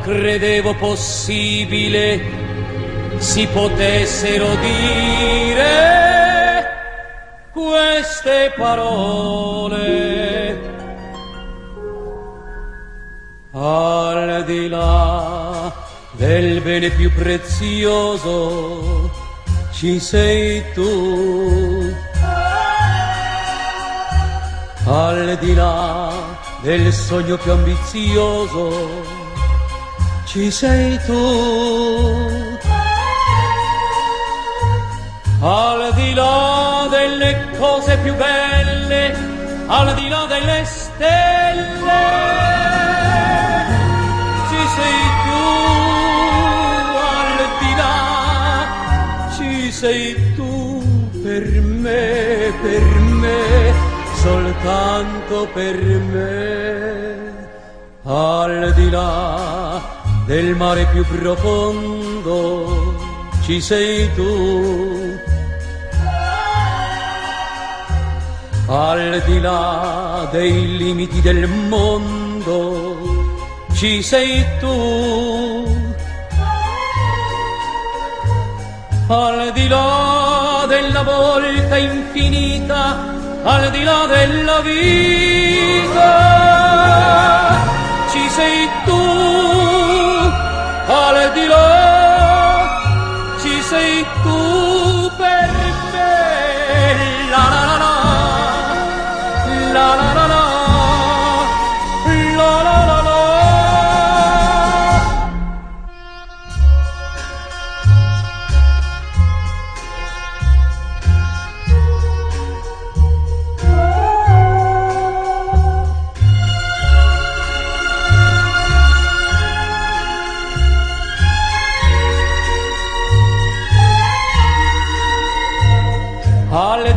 credevo possibile si potessero dire queste parole. Al di là del bene più prezioso ci sei tu. Al di là del sogno più ambizioso ci sei tu. Al di là delle cose più belle, al di là delle stelle, ci sei tu, al di là, ci sei tu per me, per me, soltanto per me, al di là del mare più profondo, ci sei tu. Al di là dei limiti del mondo, ci sei tu. Al di là della volta infinita, al di là della vita,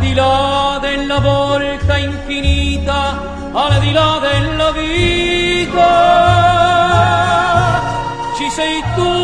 di là della volta infinita, al di là della vita. Ci sei tu